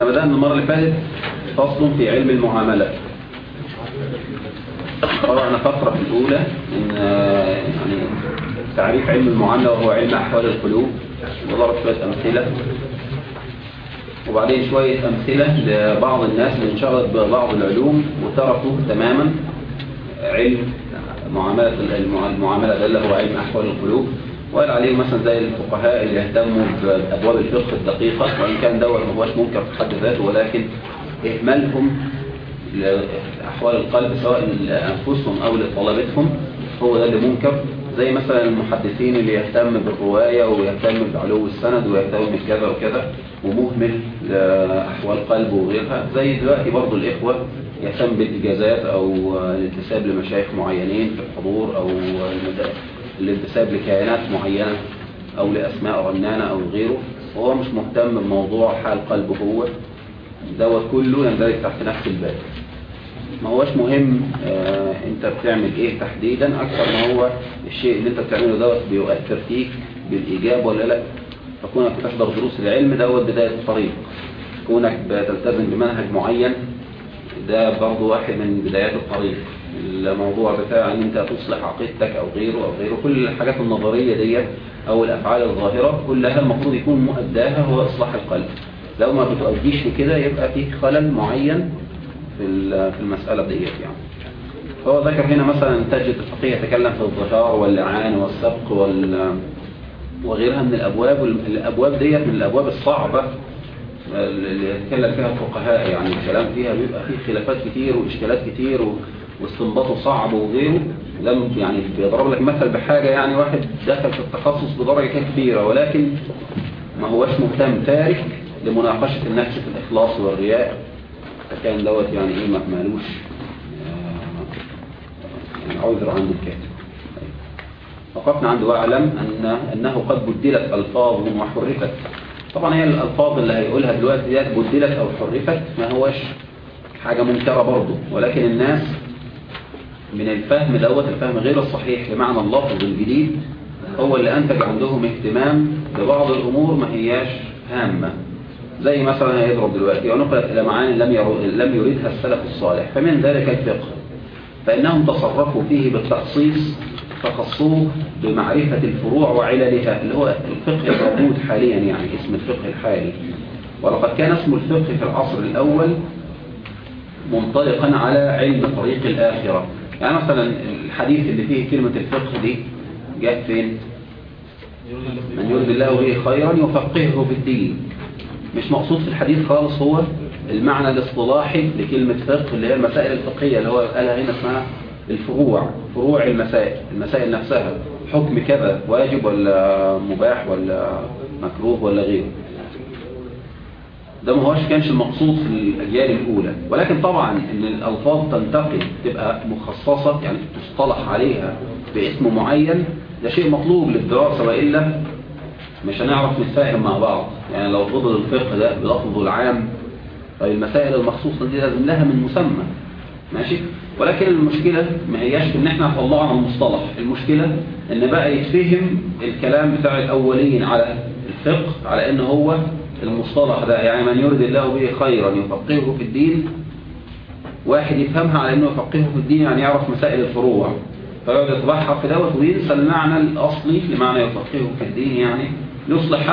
بدأنا المرة اللي فاتت فصل في علم المعاملة. قرأنا فقرة في الأولى إن يعني تعريف علم المعاملة وهو علم أحوال القلوب. وضرب شوية أمثلة. وبعدين شوية أمثلة لبعض الناس اللي انشغلت ببعض العلوم وتركوا تماما علم معاملة المعاملة ده اللي هو علم أحوال القلوب. وقال عليه مثلا زي الفقهاء اللي يهتموا بأبواب الفقه الدقيقة وإن كان دوت ما منكر في حد ذاته ولكن إهمالهم لأحوال القلب سواء لأنفسهم أو لطلبتهم هو ده اللي منكر. زي مثلا المحدثين اللي يهتم بالرواية ويهتم بعلو السند ويهتم بكذا وكذا ومهمل لأحوال قلبه وغيرها. زي دلوقتي برضو الإخوة يهتم بالإجازات أو الانتساب لمشايخ معينين في الحضور أو الانتساب لكيانات معينة أو لأسماء رنانة أو غيره وهو مش مهتم بموضوع حال قلبه هو. دوت كله يندرج تحت نفس الباب. ما هوش مهم آه أنت بتعمل إيه تحديدا أكثر ما هو الشيء اللي أنت بتعمله دوت بيؤثر فيك بالإيجاب ولا لأ. فكونك بتحضر دروس العلم دوت بداية الطريق. كونك بتلتزم بمنهج معين ده برضه واحد من بدايات الطريق. الموضوع بتاع إن أنت تصلح عقيدتك أو غيره أو غيره كل الحاجات النظرية ديت أو الأفعال الظاهرة كلها المفروض يكون مؤداها هو إصلاح القلب. لو ما بتؤديش لكده يبقى فيك خلل معين في في المسألة ديت يعني. فهو ذكر هنا مثلا تجد الفقيه يتكلم في الظهار واللعان والسبق وال وغيرها من الأبواب الأبواب ديت من الأبواب الصعبة اللي يتكلم فيها الفقهاء يعني الكلام فيها بيبقى فيه خلافات كتير وإشكالات كتير و... واستنباطه صعب وغيره لم يعني بيضرب لك مثل بحاجة يعني واحد دخل في التخصص بدرجة كبيرة ولكن ما هوش مهتم تارك لمناقشة النفس في الإخلاص والرياء. فكان دوت يعني إيه ما مالوش يعني عذر عند الكاتب. وقفنا عنده واعلم أن أنه قد بدلت ألفاظهم وحرفت. طبعا هي الألفاظ اللي هيقولها دلوقتي ديت بدلت أو حرفت ما هوش حاجة منكرة برضه. ولكن الناس من الفهم دوت الفهم غير الصحيح لمعنى اللفظ الجديد هو اللي أنتج عندهم اهتمام ببعض الأمور ما هياش هامة. زي مثلا هيضرب دلوقتي ونقلت إلى معاني لم لم يريدها السلف الصالح فمن ذلك الفقه. فإنهم تصرفوا فيه بالتخصيص فخصوه بمعرفة الفروع وعللها اللي هو الفقه الموجود حاليا يعني اسم الفقه الحالي. ولقد كان اسم الفقه في العصر الأول منطلقا على علم طريق الآخرة. يعني مثلا الحديث اللي فيه كلمة الفقه دي جاءت فين؟ من يرد الله به خيرا يفقهه في الدين. مش مقصود في الحديث خالص هو المعنى الاصطلاحي لكلمة فقه اللي هي المسائل الفقهية اللي هو قالها هنا اسمها الفروع فروع المسائل المسائل نفسها. حكم كذا واجب ولا مباح ولا مكروه ولا غيره. ده ما هوش كانش المقصود في الأجيال الأولى. ولكن طبعا إن الألفاظ تنتقل تبقى مخصصة يعني تصطلح عليها باسم معين ده شيء مطلوب للدراسة وإلا مش هنعرف نتفاهم مع بعض. يعني لو فضل الفقه ده بلفظه العام فالمسائل المخصوصة دي لازم لها من مسمى. ماشي؟ ولكن المشكلة ما هياش إن إحنا طلعنا المصطلح. المشكلة إن بقى يتفهم الكلام بتاع الأولين على الفقه على إن هو المصطلح ده يعني من يرد الله به خيرا يفقهه في الدين واحد يفهمها على إنه يفقهه في الدين يعني يعرف مسائل الفروع. فيقعد يتبحر في دوت وينسى المعنى الأصلي لمعنى يفقهه في الدين يعني يصلح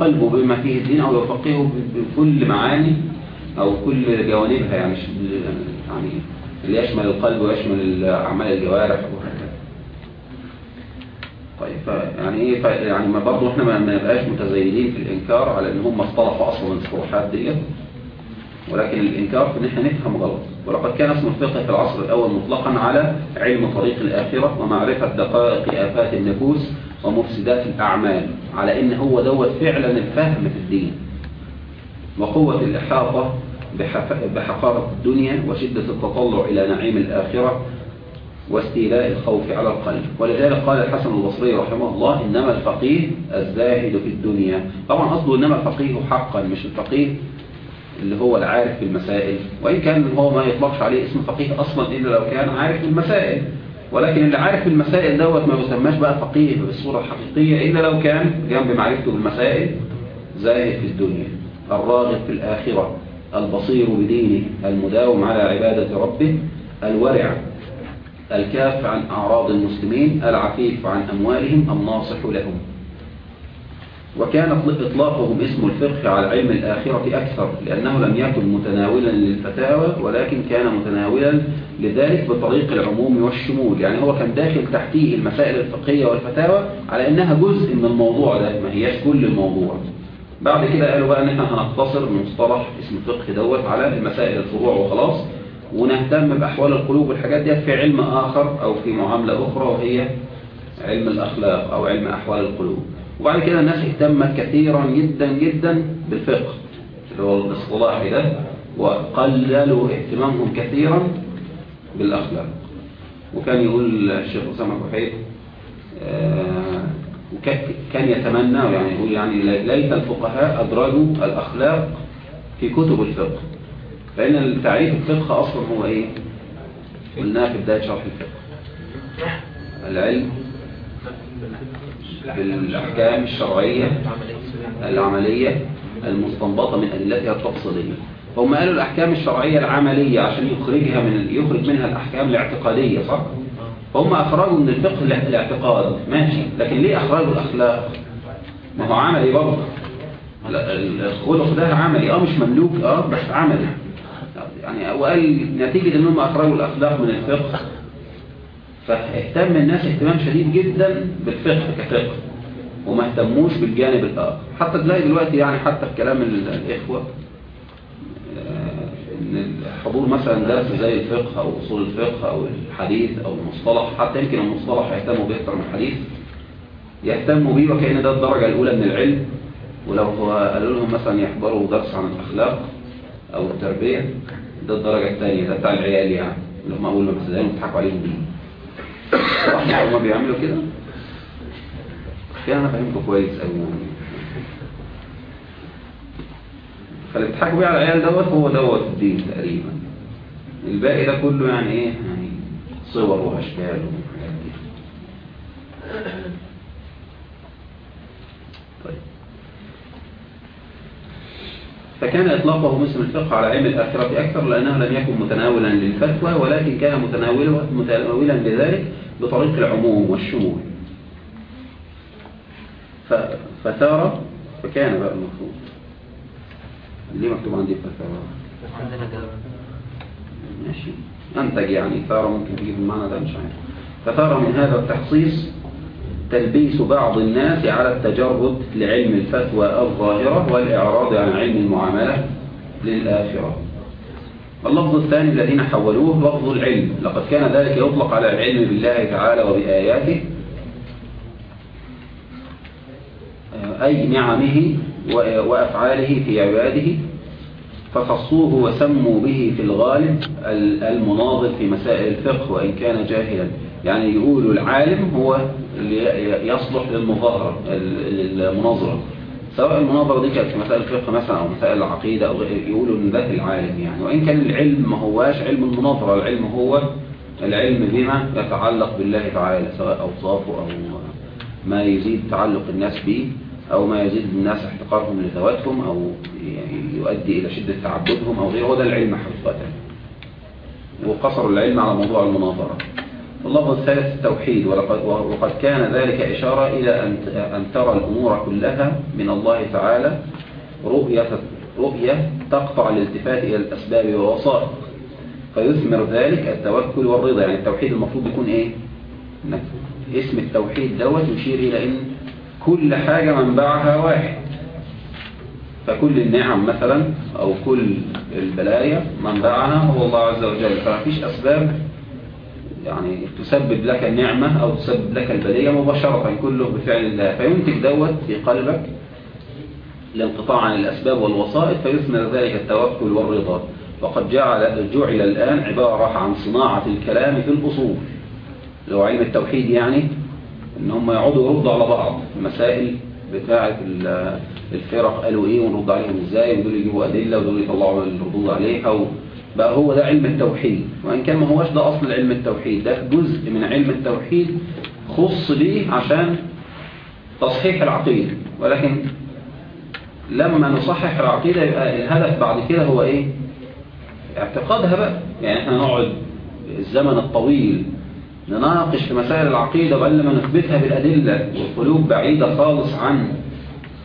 قلبه بما فيه الدين أو يفقهه بكل معاني أو كل جوانبها يعني يعني اللي يشمل القلب ويشمل أعمال الجوارح طيب يعني إيه يعني ما برضه إحنا ما نبقاش متزايدين في الإنكار على إن هم اصطلحوا أصلا الصروحات ديت. ولكن الإنكار في إن إحنا نفهم غلط. ولقد كان اسم الفقه في العصر الأول مطلقا على علم طريق الآخرة ومعرفة دقائق آفات النفوس ومفسدات الأعمال على إن هو دوت فعلا الفهم في الدين. وقوة الإحاطة بحقارة الدنيا وشدة التطلع إلى نعيم الآخرة واستيلاء الخوف على القلب. ولذلك قال الحسن البصري رحمه الله إنما الفقيه الزاهد في الدنيا. طبعا قصده إنما الفقيه حقا مش الفقيه اللي هو العارف بالمسائل. وإن كان هو ما يطلقش عليه اسم فقيه أصلا إلا لو كان عارف بالمسائل. ولكن اللي عارف بالمسائل دوت ما يسماش بقى فقيه بالصورة الحقيقية إلا لو كان جنب معرفته بالمسائل زاهد في الدنيا. الراغب في الآخرة. البصير بدينه. المداوم على عبادة ربه. الورع الكاف عن أعراض المسلمين العفيف عن أموالهم الناصح لهم. وكان إطلاقهم اسم الفقه على علم الآخرة أكثر لأنه لم يكن متناولا للفتاوى ولكن كان متناولا لذلك بطريق العموم والشمول. يعني هو كان داخل تحتيه المسائل الفقهية والفتاوى على أنها جزء من الموضوع ده ما هياش كل الموضوع. بعد كده قالوا بقى إن إحنا هنقتصر مصطلح اسم الفقه دوت على المسائل الفروع وخلاص. ونهتم بأحوال القلوب والحاجات دي في علم آخر أو في معاملة أخرى وهي علم الأخلاق أو علم أحوال القلوب. وبعد كده الناس اهتمت كثيرا جدا جدا بالفقه اللي هو الاصطلاحي ده وقللوا اهتمامهم كثيرا بالأخلاق. وكان يقول الشيخ أسامة كحيل آه وكان يتمنى يعني يقول يعني ليت الفقهاء أدرجوا الأخلاق في كتب الفقه. فإن تعريف الفقه أصلا هو إيه؟ قلناها في بداية شرح الفقه. العلم بالأحكام الشرعية العملية المستنبطة من أدلتها التفصيلية. هم قالوا الأحكام الشرعية العملية عشان يخرجها من يخرج منها الأحكام الاعتقادية صح؟ فهم أخرجوا من الفقه الاعتقاد. ماشي. لكن ليه أخرجوا الأخلاق؟ ما هو عملي برضه. الخلق ده عملي. آه مش مملوك. آه بس عملي. يعني وقال نتيجة انهم اخرجوا الأخلاق من الفقه. فاهتم الناس اهتمام شديد جدا بالفقه كفقه وما اهتموش بالجانب الآخر. حتى تلاقي دلوقتي يعني حتى في كلام الإخوة إن حضور مثلا درس زي الفقه أو أصول الفقه أو الحديث أو المصطلح حتى يمكن المصطلح يهتموا به أكثر من الحديث يهتموا به وكأن ده الدرجة الأولى من العلم. ولو قالوا لهم مثلا يحضروا درس عن الأخلاق أو التربية ده الدرجة الثانية ده بتاع العيال يعني. اللي هم اول ما بتسألهم يضحكوا عليهم بيه. صح هم بيعملوا كده؟ كده أنا فاهمكم كويس قوي فاللي بيضحكوا بيه على العيال دوت هو دوت الدين تقريبا. الباقي ده كله يعني إيه؟ يعني صور وأشكال وحاجات دي طيب. فكان إطلاقه مسلم الفقه على علم الآخرة أكثر لأنه لم يكن متناولا للفتوى ولكن كان متناولا, لذلك بطريق العموم والشمول. فثار فكان بقى المفروض. ليه مكتوب عندي فتارة ماشي. أنتج يعني ثار ممكن تجيب المعنى ده مش عارف. فثار من هذا التخصيص تلبيس بعض الناس على التجرد لعلم الفتوى الظاهرة والإعراض عن علم المعاملة للآخرة. اللفظ الثاني الذين حولوه لفظ العلم. لقد كان ذلك يطلق على العلم بالله تعالى وبآياته أي نعمه وأفعاله في عباده فخصوه وسموا به في الغالب المناظر في مسائل الفقه وإن كان جاهلا. يعني يقولوا العالم هو اللي يصلح للمظاهرة للمناظرة سواء المناظرة دي كانت في مسائل الفقه مثلا أو مسائل العقيدة أو يقولوا إن ده العالم يعني. وإن كان العلم ما هواش علم المناظرة العلم هو العلم بما يتعلق بالله تعالى سواء أوصافه أو ما يزيد تعلق الناس به أو ما يزيد الناس احتقارهم لذواتهم أو يؤدي إلى شدة تعبدهم أو غيره. هو ده العلم حقيقة. وقصروا العلم على موضوع المناظرة. اللفظ الثالث التوحيد وقد كان ذلك إشارة إلى أن ترى الأمور كلها من الله تعالى رؤية, رؤية تقطع الالتفات إلى الأسباب والوسائط. فيثمر ذلك التوكل والرضا. يعني التوحيد المفروض يكون إيه؟ اسم التوحيد دوت يشير إلى أن كل حاجة منبعها واحد. فكل النعم مثلا أو كل البلايا منبعها هو الله عز وجل. فمفيش أسباب يعني تسبب لك النعمة أو تسبب لك البلية مباشرة كله بفعل الله. فينتج دوت في قلبك الانقطاع عن الأسباب والوسائط فيثمر ذلك التوكل والرضا. وقد جعل, جعل الآن عبارة عن صناعة الكلام في الأصول. لو علم التوحيد يعني إن هم يقعدوا يردوا على بعض. المسائل بتاعة الفرق قالوا إيه ونرد عليهم إزاي ودول يجيبوا أدلة ودول يطلعوا الردود عليها بقى هو ده علم التوحيد. وإن كان ما هوش ده أصل علم التوحيد. ده جزء من علم التوحيد خص ليه عشان تصحيح العقيدة. ولكن لما نصحح العقيدة يبقى الهدف بعد كده هو إيه؟ اعتقادها بقى. يعني إحنا نقعد الزمن الطويل نناقش في مسائل العقيدة وبعدين لما نثبتها بالأدلة. والقلوب بعيدة خالص عن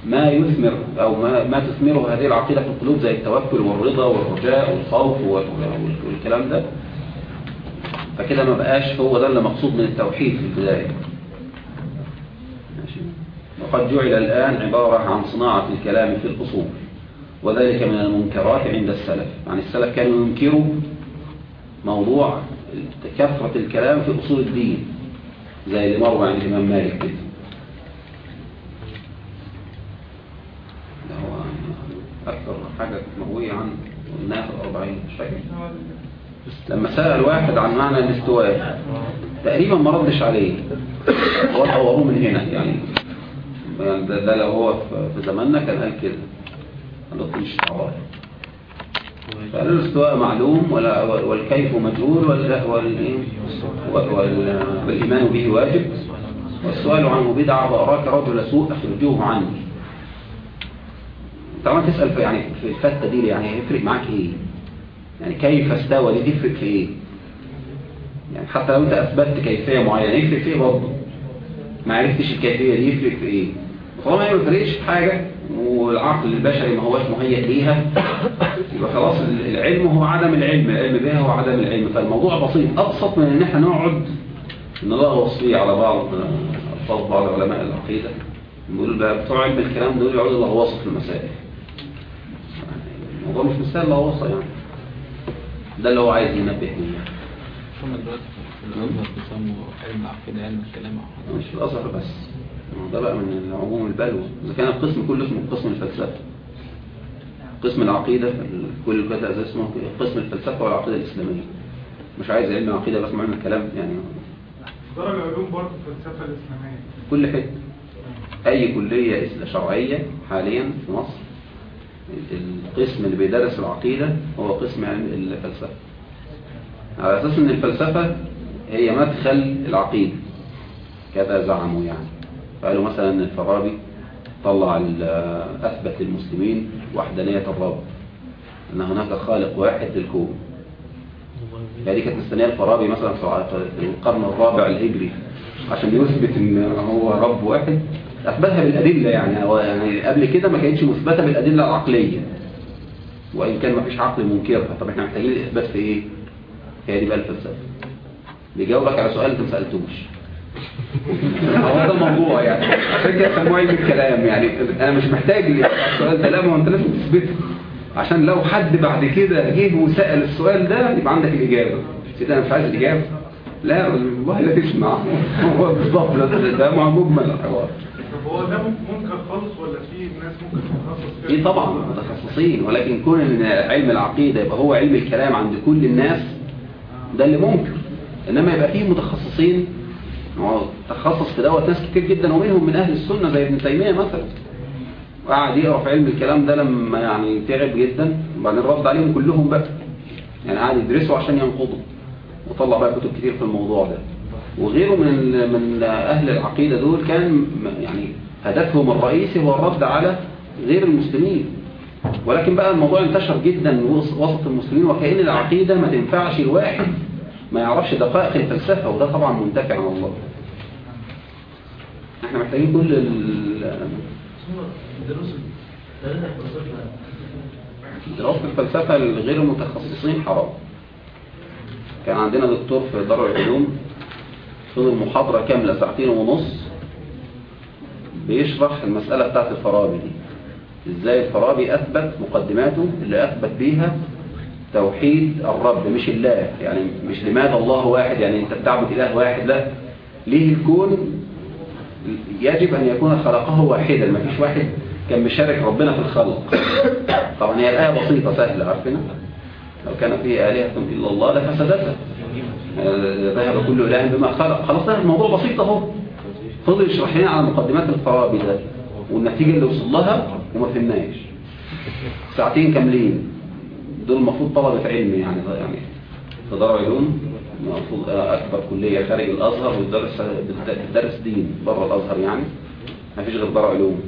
ما يثمر أو ما, ما تثمره هذه العقيدة في القلوب زي التوكل والرضا والرجاء والخوف والكلام ده. فكده ما بقاش هو ده اللي مقصود من التوحيد في البداية. وقد جعل الآن عبارة عن صناعة الكلام في الأصول وذلك من المنكرات عند السلف. يعني السلف كانوا ينكروا موضوع كثرة الكلام في أصول الدين زي اللي مر عن الإمام مالك كده ده هو أكثر حاجة مروية عن الناس الأربعين مش فاكر لما سأل واحد عن معنى الاستواء تقريبا ما ردش عليه. هو طوروه من هنا يعني. ده, ده لو هو في زماننا كان قال كده. قال مش تعالى فقال الاستواء معلوم والكيف مجهول والإيمان به واجب. والسؤال عنه بدعة وأراك رجل سوء أخرجوه عني طبعا تسأل في يعني في الفتة دي يعني يفرق معاك إيه؟ يعني كيف استوى؟ دي تفرق في إيه؟ يعني حتى لو أنت أثبتت كيفية معينة يفرق في إيه برضه؟ ما عرفتش الكيفية دي يفرق في إيه؟ طالما ما يفرقش في حاجة والعقل البشري ما هوش مهيئ ليها يبقى خلاص العلم هو عدم العلم العلم بها هو عدم العلم. فالموضوع بسيط. أبسط من إن إحنا نقعد نلغوص فيه على بعض ألفاظ بعض علماء العقيدة. نقول بقى بتوع علم الكلام دول يقعدوا يلغوصوا في المسائل. الموضوع مش مستاهل لغوصة يعني. ده اللي هو عايز ينبه ليه يعني. هم دلوقتي في الأزهر بيسموا علم العقيدة علم الكلام مش في الأزهر بس. ده بقى من عموم البلوى. إذا كان القسم كله اسمه قسم الفلسفة. قسم العقيدة كل كده اسمه قسم الفلسفة والعقيدة الإسلامية. مش عايز علم العقيدة بس علم الكلام يعني درجة العلوم برضه الفلسفة الإسلامية. كل حتة. أي كلية شرعية حاليا في مصر القسم اللي بيدرس العقيدة هو قسم علم الفلسفة. على أساس أن الفلسفة هي مدخل العقيدة كذا زعموا يعني. قالوا مثلا الفارابي طلع أثبت للمسلمين وحدانية الرب أن هناك خالق واحد للكون. هذه كانت مستنية الفارابي مثلا في القرن الرابع الهجري عشان يثبت إن هو رب واحد. أثبتها بالأدلة يعني هو يعني قبل كده ما كانتش مثبتة بالأدلة العقلية. وإن كان ما فيش عقل منكرها. طب إحنا محتاجين الاثبات في إيه؟ هي دي بقى الفلسفة. بيجاوبك على سؤال أنت ما سألتوش. هو ده الموضوع يعني. عشان كده سموه علم الكلام يعني. أنا مش محتاج السؤال ده. لا ما أنت لازم تثبته. عشان لو حد بعد كده جه وسأل السؤال ده يبقى عندك الإجابة. كده أنا مش عايز الإجابة. لا والله لا تسمع. هو بالظبط. ده مجمل الحوار هو ده منكر خالص ولا في ناس ممكن تتخصص في طبعا متخصصين ولكن كون إن علم العقيدة يبقى هو علم الكلام عند كل الناس ده اللي منكر إنما يبقى فيه متخصصين تخصص في دوت ناس كتير جدا ومنهم من أهل السنة زي ابن تيمية مثلا. وقعد يقرأ في علم الكلام ده لما يعني تعب جدا وبعدين رد عليهم كلهم بقى. يعني قعد يدرسوا عشان ينقضوا. وطلع بقى كتب كتير في الموضوع ده. وغيره من من أهل العقيدة دول كان يعني هدفهم الرئيسي هو الرد على غير المسلمين. ولكن بقى الموضوع انتشر جدا وسط المسلمين وكأن العقيدة ما تنفعش الواحد ما يعرفش دقائق الفلسفة وده طبعا منتفع عن الله. إحنا محتاجين كل دراسة الفلسفة لغير المتخصصين حرام. كان عندنا دكتور في دار العلوم فضل محاضرة كاملة ساعتين ونص بيشرح المسألة بتاعت الفارابي دي. إزاي الفارابي أثبت مقدماته اللي أثبت بيها توحيد الرب مش الله. يعني مش لماذا الله واحد يعني أنت بتعبد إله واحد. لا. ليه الكون يجب أن يكون خلقه واحدا؟ ما فيش واحد كان مشارك ربنا في الخلق. طبعا هي الآية بسيطة سهلة عارفينها؟ لو كان فيه آلهة إلا الله لفسدتها. ذهب كل إله بما خلق خلاص ده الموضوع بسيط أهو. فضل يشرح لنا على مقدمات الفرابي ده والنتيجة اللي وصل لها وما فهمناش ساعتين كاملين. دول المفروض طلبة علم يعني يعني. في دار علوم المفروض أكبر كلية خارج الأزهر وتدرس بتدرس دين بره الأزهر يعني. ما فيش غير دار علوم.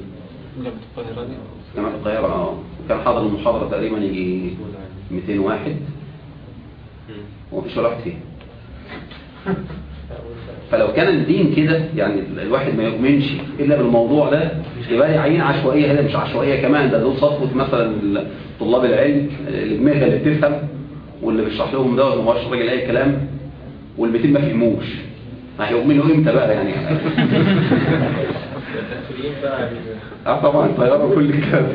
جامعة القاهرة دي؟ جامعة القاهرة آه. كان حاضر المحاضرة تقريبا يجي 200 واحد. ومفيش ولا واحد فيها فلو كان الدين كده يعني الواحد ما يؤمنش إلا بالموضوع ده يبقى يعين عشوائية هذا مش عشوائية كمان ده دول صفوة مثلا طلاب العلم الدماغ اللي بتفهم واللي بيشرح لهم ده ما هوش راجل أي كلام وال200 ما فهموش. هيؤمنوا إمتى بقى يعني؟ آه طبعا طيارة كل الكلام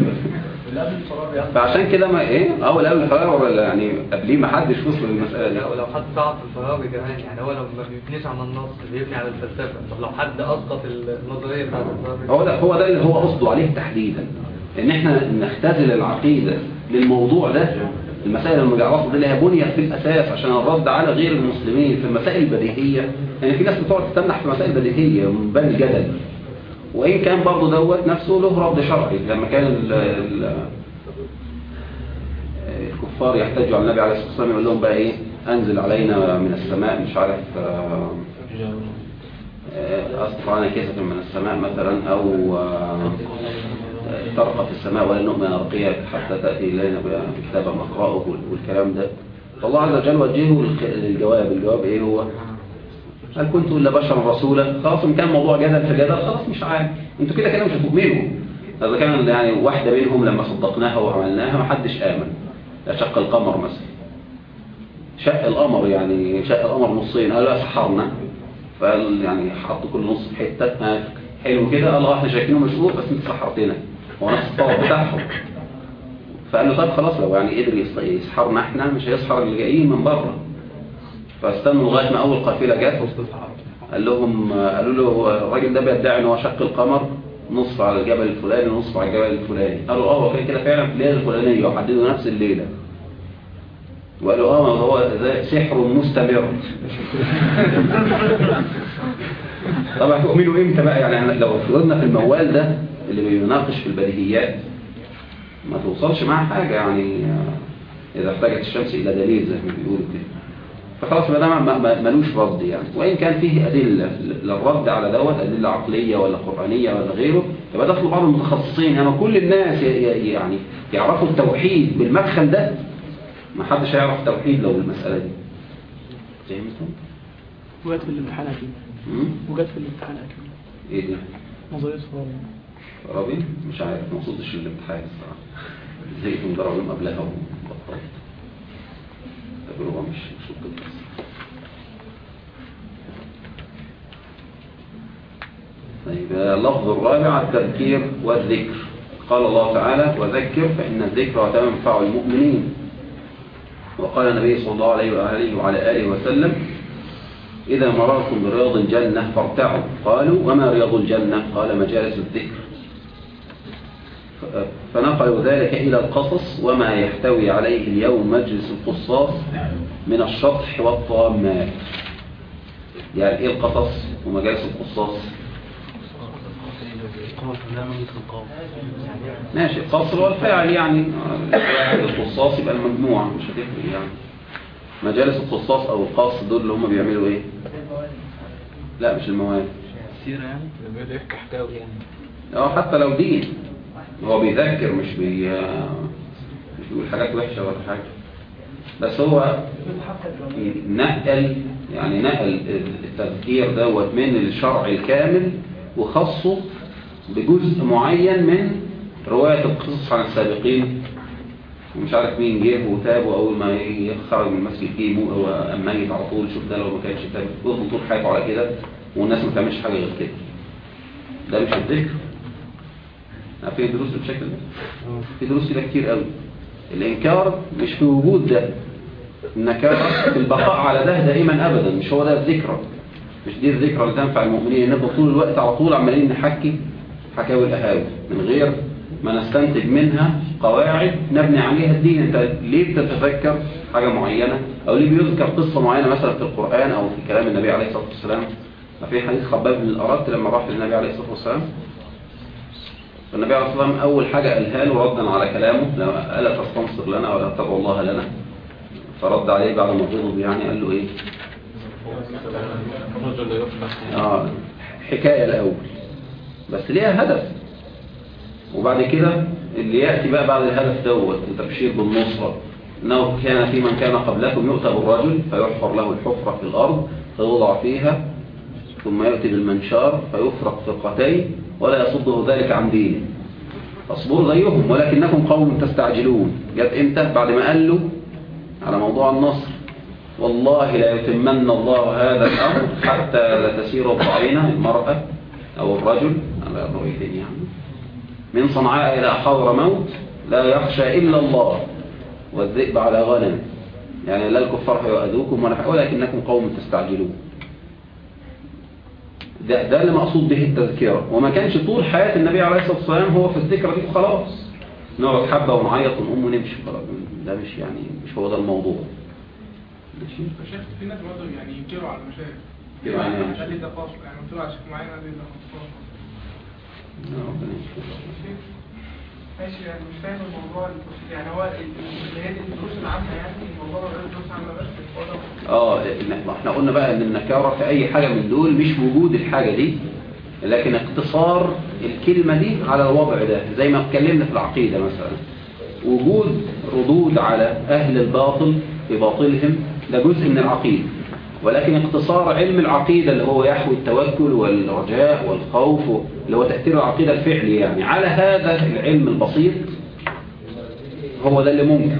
فعشان كده ما إيه؟ اول قبل الفراغ ولا يعني قبليه ما حدش وصل للمساله دي. لو حد صعب في الفراغي كمان يعني هو لو ما بيبنيش على النص بيبني على الفلسفة. طب لو حد أسقط النظرية بتاعت هو ده هو ده اللي هو قصده عليه تحديدا. إن إحنا نختزل العقيدة للموضوع ده المسائل المجعلصه دي اللي هي بنيت في الأساس عشان الرد على غير المسلمين في المسائل البديهية. يعني في ناس بتقعد تتنح في مسائل بديهية من باب الجدل وإن كان برضه دوت نفسه له رد شرعي لما كان ال ال الكفار يحتاجوا على النبي عليه الصلاة والسلام يقول لهم بقى إيه؟ أنزل علينا من السماء مش عارف آه، آه، أسقط علينا كسفا من السماء مثلا أو آه، ترقى في السماء ولا نؤمن رقيك حتى تأتي إلينا بكتاب نقرأه والكلام ده. فالله عز وجل وجهه للجواب الجواب إيه هو؟ هل كنت إلا بشرا رسولا؟ خلاص إن كان موضوع جدل في جدل خلاص مش عارف. أنتوا كده كده مش هتؤمنوا. إذا كان يعني واحدة منهم لما صدقناها وعملناها ما حدش آمن. شق القمر مثلا. شق القمر يعني شق القمر نصين. قالوا سحرنا. فقال يعني حطوا كل نص في حتة. ها، حلو كده. قال إحنا شايفينه مشروع بس انت سحرتنا هو نفس الطور بتاعهم. فقال له طب خلاص لو يعني قدر يس- يسحرنا إحنا مش هيسحر اللي جايين من بره. فاستنوا لغاية ما أول قافلة جت. قال لهم قالوا له الراجل ده بيدعي إن هو شق القمر نصف على الجبل الفلاني ونصف على الجبل الفلاني. قالوا آه هو كان كده فعلا في الليلة الفلانية وحددوا نفس الليلة. وقالوا آه هو سحر مستمر. طبعا تؤمنوا إمتى بقى؟ يعني لو فضلنا في الموال ده اللي بيناقش في البديهيات ما توصلش معاه حاجة يعني آه، إذا احتاجت الشمس إلى دليل زي ما بيقولوا كده. فخلاص ما ده ما- ملوش رد يعني وإن كان فيه أدلة للرد على دوت أدلة عقلية ولا قرآنية ولا غيره يبقى دخلوا بعض المتخصصين يعني كل الناس يعني يعرفوا التوحيد بالمدخل ده ما حدش هيعرف التوحيد لو المسألة دي فهمتوا؟ وجت في الامتحان أكيد؟ وجت في الامتحان أكيد إيه دي؟ نظرية فراغ رابي؟ مش عارف ما وصلتش للامتحان الصراحة من درجة يوم قبلها وبطلت مش مش طيب اللفظ الرابع التذكير والذكر. قال الله تعالى وذكر فإن الذكر تنفع المؤمنين. وقال النبي صلى الله عليه وآله وعلى آله وسلم إذا مررتم برياض الجنة فارتعوا. قالوا وما رياض الجنة؟ قال مجالس الذكر. ف- فنقلوا ذلك إلى القصص وما يحتوي عليه اليوم مجلس القصاص من الشطح والطامات يعني إيه القصص ومجالس القصاص؟ ماشي القصر والفاعل يعني آه، القصاص يبقى المجموعة مش هتفرق يعني. مجالس القصاص أو القاص دول اللي هم بيعملوا إيه؟ لا مش المواد سيرة يعني لما يحكي حكاوي يعني. آه حتى لو دين. هو بيذكر مش بي مش بيقول حاجات وحشة ولا حاجة. بس هو نقل يعني نقل التذكير دوت من الشرع الكامل وخصه بجزء معين من رواية القصص عن السابقين. ومش عارف مين جه وتاب وأول ما يخرج من المسجد جيبه هو أما ميت على طول شوف ده لو ما كانش تاب. طول حياته على كده والناس ما تعملش حاجة غير كده. ده مش الذكر. عارفين دروس بالشكل ده؟ في دروس كده كتير قوي. الإنكار مش في وجود ده. النكارة في البقاء على ده دائما أبدا. مش هو ده الذكرى. مش دي الذكرى اللي تنفع المؤمنين. نبقى طول الوقت على طول عمالين نحكي حكاوي الأهاوي. من غير ما نستنتج منها قواعد نبني عليها الدين. أنت ليه بتتذكر حاجة معينة؟ أو ليه بيذكر قصة معينة مثلا في القرآن أو في كلام النبي عليه الصلاة والسلام؟ ما في حديث خباب بن الأرات لما راح للنبي عليه الصلاة والسلام؟ فالنبي عليه الصلاة والسلام أول حاجة قالها له ردا على كلامه ألا تستنصر لنا ولا تدعو الله لنا. فرد عليه بعد ما غضب يعني قال له إيه؟ آه حكاية الأول بس ليها هدف؟ وبعد كده اللي يأتي بقى بعد الهدف دوت التبشير بالنصرة. إنه كان في من كان قبلكم يؤتى بالرجل فيحفر له الحفرة في الأرض فيوضع فيها ثم يأتي بالمنشار فيفرق فرقتين ولا يصده ذلك عن دينه. أصبروا زيهم ولكنكم قوم تستعجلون. جت إمتى؟ بعد ما قال له على موضوع النصر. والله لا يتمن الله هذا الأمر حتى لا تسير الضعينة المرأة أو الرجل. على رؤيتين يعني من صنعاء إلى حضر موت لا يخشى إلا الله والذئب على غنم. يعني لا الكفار هيؤذوكم ولا ولكنكم قوم تستعجلون. ده, ده اللي مقصود به التذكرة. وما كانش طول حياة النبي عليه الصلاة والسلام هو في الذكرى دي وخلاص. نقعد حبة ونعيط ونقوم ونمشي. خلاص ده مش يعني مش هو ده الموضوع. ماشي؟ فشيخ في ناس برضه يعني ينكروا على المشاهد. ينكروا على المشاهد. قال لي ده فاصل يعني قلت له على شيخ معين قال لي ده فاصل ربنا يشفيك. ماشي يعني مش فاهم الموضوع. يعني هو ال- اللي هي الدروس العامة يعني آه إحنا قلنا بقى إن النكارة في أي حاجة من دول مش وجود الحاجة دي لكن اقتصار الكلمة دي على الوضع ده زي ما اتكلمنا في العقيدة مثلا. وجود ردود على أهل الباطل بباطلهم ده جزء من العقيدة. ولكن اقتصار علم العقيدة اللي هو يحوي التوكل والرجاء والخوف اللي هو تأثير العقيدة الفعلي يعني على هذا العلم البسيط هو ده اللي ممكن.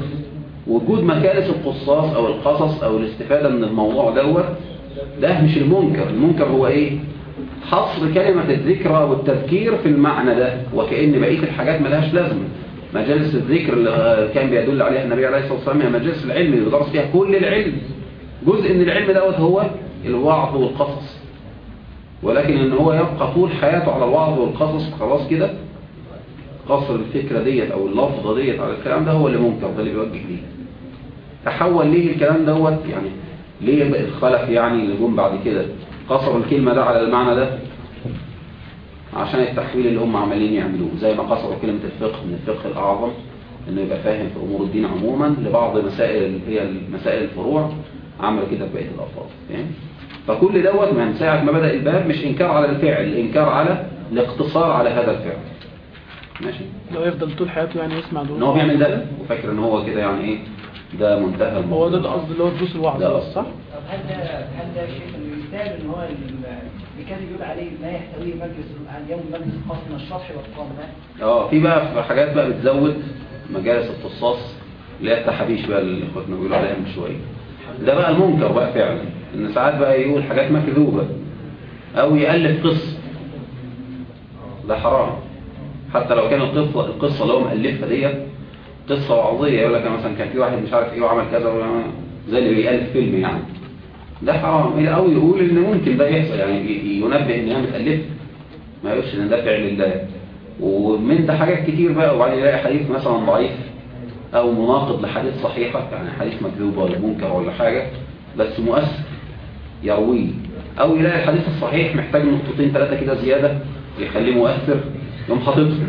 وجود مكانس القصاص أو القصص أو الاستفادة من الموضوع دوت ده مش المنكر. المنكر هو إيه؟ حصر كلمة الذكرى والتذكير في المعنى ده وكأن بقية الحاجات ملهاش لازمة. مجالس الذكر اللي كان بيدل عليها النبي عليه الصلاة والسلام هي مجالس العلم اللي يدرس فيها كل العلم. جزء من العلم دوت هو الوعظ والقصص. ولكن إن هو يبقى طول حياته على الوعظ والقصص خلاص كده قصر الفكرة ديت أو اللفظة ديت على الكلام ده هو اللي منكر ده اللي بيوجه ليه. تحول ليه الكلام دوت؟ يعني ليه بقى الخلف يعني اللي جم بعد كده؟ قصروا الكلمة ده على المعنى ده؟ عشان التحويل اللي هم عمالين يعملوه زي ما قصروا كلمة الفقه من الفقه الأعظم إنه يبقى فاهم في أمور الدين عموما لبعض مسائل اللي هي مسائل الفروع عملوا كده في بقية الألفاظ فاهم؟ فكل دوت من ساعة ما بدأ الباب مش إنكار على الفعل إنكار على الاقتصار على هذا الفعل. ماشي؟ لو يفضل طول حياته يعني يسمع دروس إن هو بيعمل ده وفاكر إن هو كده يعني إيه؟ ده منتهى هو ده القصد اللي هو بس قصد. صح؟ طب هل ده هل ده شيء إنه يستاهل إن هو اللي كان بيقول عليه ما يحتويه مجلس اليوم مجلس خاص من الشرح والقام ده؟ آه في بقى في حاجات بقى بتزود مجالس القصاص اللي هي التحابيش بقى اللي إخواتنا بيقولوا عليها من شوية. ده بقى المنكر بقى فعلا إن ساعات بقى يقول حاجات مكذوبة أو يالف قصة. ده حرام. حتى لو كان القصة القصة اللي هو مالفها ديت قصة وعظية. يقول لك مثلا كان في واحد مش عارف إيه وعمل كذا زي اللي بيالف فيلم يعني. ده حرام. أو يقول إن ممكن ده يحصل. يعني ينبه إن هي متألفة. ما يقولش إن ده فعل الله. ومن ده حاجات كتير بقى. وبعدين يلاقي حديث مثلا ضعيف أو مناقض لحديث صحيحة. يعني حديث مكذوب ولا منكر ولا حاجة. بس مؤثر يرويه. أو يلاقي الحديث الصحيح محتاج نقطتين ثلاثة كده زيادة يخليه مؤثر. يوم حاططهم.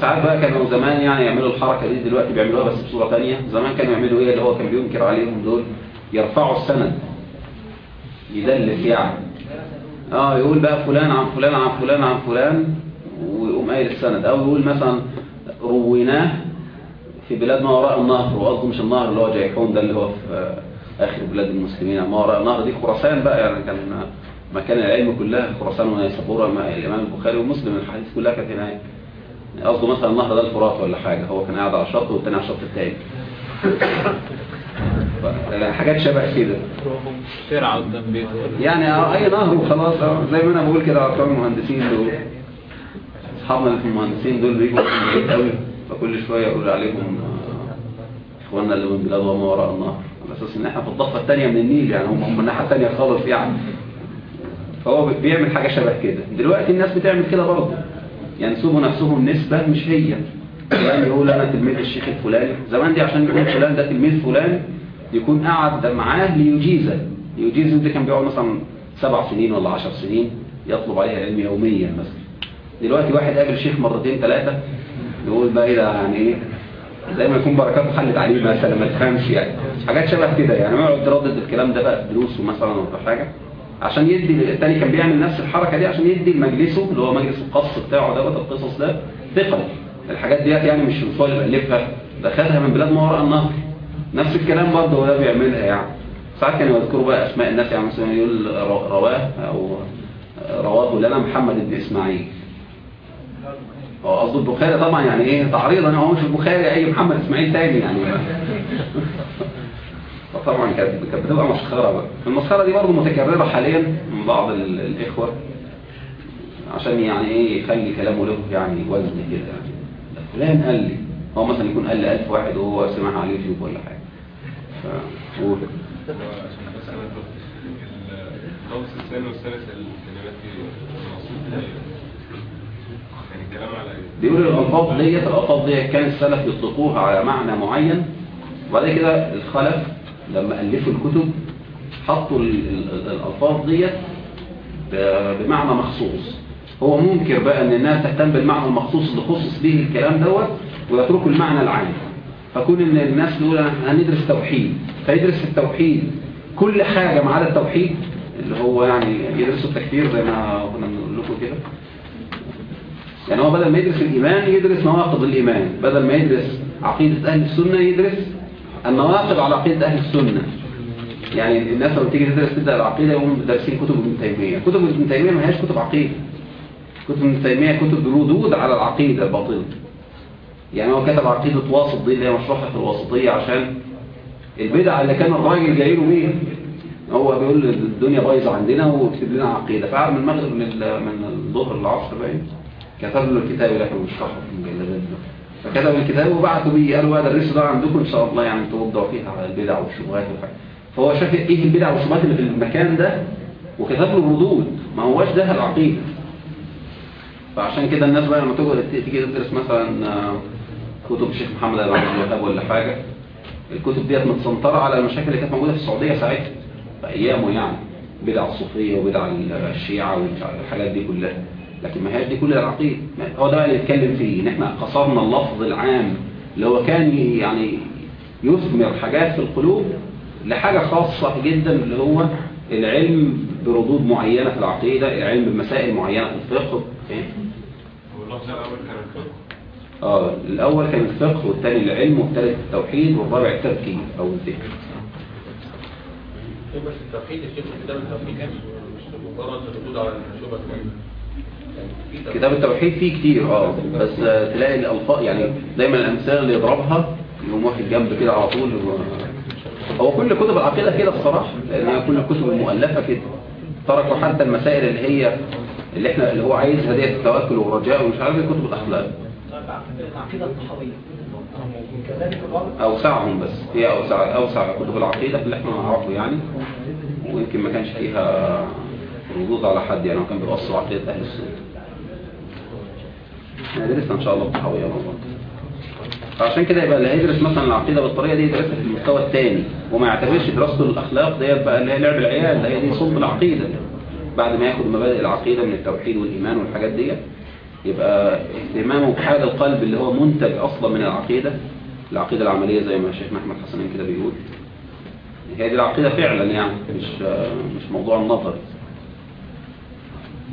ساعات بقى كانوا زمان يعني يعملوا الحركة دي دلوقتي بيعملوها بس بصورة تانية. زمان كانوا يعملوا إيه؟ اللي هو كان بينكر عليهم دول يرفعوا السند يدلس يعني. آه يقول بقى فلان عن فلان عن فلان عن فلان ويقوم قايل السند. أو يقول مثلا رويناه في بلاد ما وراء النهر وقصده مش النهر اللي هو جيحون ده اللي هو في آخر بلاد المسلمين. ما وراء النهر دي خراسان بقى يعني كان مكان العلم كلها خراسان ونيسابورا مع الإمام البخاري ومسلم الحديث كلها كانت هناك. قصده مثلا النهر ده الفرات ولا حاجة هو كان قاعد على الشط والتاني على الشط التاني. ف- حاجات شبه كده. قدام بيته يعني آه أي نهر وخلاص. آه زي ما أنا بقول كده على المهندسين دول أصحابنا اللي في المهندسين دول بيجوا من قوي فكل شوية يقول عليهم آه، إخواننا اللي من بلاد وما وراء النهر على أساس إن إحنا في الضفة الثانية من النيل يعني هم هم الناحية الثانية خالص يعني. فهو بي- بيعمل حاجة شبه كده. دلوقتي الناس بتعمل كده برضه. ينسبوا نفسهم نسبة مش هي. يعني يقول أنا تلميذ الشيخ الفلاني. زمان دي عشان يقول فلان ده تلميذ فلان يكون قعد معاه ليجيزه ليجيزه ده كان بيقعد مثلا سبع سنين ولا عشر سنين يطلب عليها علم يوميا مثلا. دلوقتي واحد قابل شيخ مرتين ثلاثة يقول بقى إيه ده يعني إيه؟ زي ما يكون بركاته حلت عليه مثلا ما تفهمش يعني. حاجات شبه كده يعني. ما يقعد يردد الكلام ده بقى في دروسه مثلا ولا حاجة. عشان يدي التاني كان بيعمل نفس الحركة دي عشان يدي لمجلسه اللي هو مجلس القص بتاعه دوت القصص ده ثقل الحاجات ديت يعني مش هو اللي بيألفها ده خدها من بلاد ما وراء النهر. نفس الكلام برضه هو ده بيعملها يعني. ساعات كانوا يذكروا بقى أسماء الناس يعني مثلا يقول رو- رواه أو رواه لنا محمد بن إسماعيل. هو قصده البخاري طبعا يعني إيه تعريضا هو مش البخاري أي محمد إسماعيل تاني يعني. فطبعا كانت بتبقى مسخرة بقى. المسخرة دي برضه متكررة حاليا من بعض ال- الإخوة. عشان يعني إيه يخلي كلامه له يعني وزن كده يعني. فلان قال لي. هو مثلا يكون قال لي 1000 واحد وهو سمعها على اليوتيوب ولا حاجة. فقول الثاني والثالث؟ بيقول الألفاظ ديت الألفاظ ديت كان السلف يطلقوها على معنى معين وبعد كده الخلف لما ألفوا الكتب حطوا ال- ال- الألفاظ ديت بمعنى مخصوص. هو منكر بقى إن الناس تهتم بالمعنى المخصوص اللي خصص به الكلام دوت ويتركوا المعنى العام. فكون إن الناس تقول هندرس توحيد فيدرس التوحيد كل حاجة ما عدا التوحيد اللي هو يعني يدرسوا التكفير زي ما كنا بنقول لكم كده. يعني هو بدل ما يدرس الإيمان يدرس نواقض الإيمان. بدل ما يدرس عقيدة أهل السنة يدرس النواقض على عقيدة أهل السنة. يعني الناس لما تيجي تدرس تبدأ العقيدة يقوموا دارسين كتب ابن تيمية. كتب ابن تيمية ما هياش كتب عقيدة. كتب ابن تيمية كتب ردود على العقيدة الباطلة. يعني هو كتب عقيدة واسط دي اللي هي مشروحة الواسطية عشان البدع اللي كان الراجل جاي له بيها. هو بيقول الدنيا بايظة عندنا واكتب لنا عقيدة. فقعد من المغرب من ال- من الظهر للعصر باين. كتب له الكتاب اللي إحنا بنشرحه. في المجلدات ده فكتب الكتاب وبعتوا بيه قالوا بقى درسوا ده عندكم إن شاء الله يعني توضعوا فيها على البدع والشبهات والحاجات. فهو شاف إيه البدع والشبهات اللي في المكان ده؟ وكتب له ردود ما هواش ده العقيدة. فعشان كده الناس بقى لما تيجي تدرس مثلا آه، كتب الشيخ محمد عبد الوهاب ولا حاجة. الكتب ديت متسنطرة على المشاكل اللي كانت موجودة في السعودية ساعتها في أيامه يعني. بدع الصوفية وبدع الشيعة والحاجات دي كلها. لكن ما هياش دي كل العقيدة. هو ده اللي يتكلم فيه إن إحنا قصرنا اللفظ العام. اللي هو كان يعني يثمر حاجات في القلوب لحاجة خاصة جدا اللي هو العلم بردود معينة في العقيدة العلم بمسائل معينة في الفقه؟ هو اللفظ الأول كان الفقه. آه الأول كان الفقه والثاني العلم والثالث التوحيد والرابع التذكير أو الذكر. بس التوحيد الشيخ كتاب التوحيد مش مجرد ردود على يعني في كتاب التوحيد فيه كتير آه بس تلاقي الألفاظ يعني دايما الأمثال اللي يضربها يقوم واخد جنب كده على طول. هو كل كتب العقيدة كده الصراحة لأن هي كل الكتب المؤلفة كده. تركوا حتى المسائل اللي هي اللي إحنا اللي هو عايزها ديت التوكل والرجاء ومش عارف إيه كتب الطحاوية كذلك الرابط أوسعهم بس هي أوسع أوسع كتب العقيدة اللي إحنا نعرفه يعني. ويمكن ما كانش فيها ردود على حد يعني وكان بيوصل عقيدة أهل السنة. إحنا إن شاء الله الطحاوية مع بعض فعشان كده يبقى اللي هيدرس مثلا العقيدة بالطريقة دي يدرسها في المستوى الثاني وما يعتبرش دراسته الأخلاق ديت بقى اللي هي لعب العيال هي دي صلب العقيدة. بعد ما ياخد مبادئ العقيدة من التوحيد والإيمان والحاجات ديت يبقى اهتمامه بحال القلب اللي هو منتج أصلا من العقيدة العقيدة العملية زي ما شيخنا أحمد حسنين كده بيقول. هي دي العقيدة فعلا يعني مش مش موضوع النظر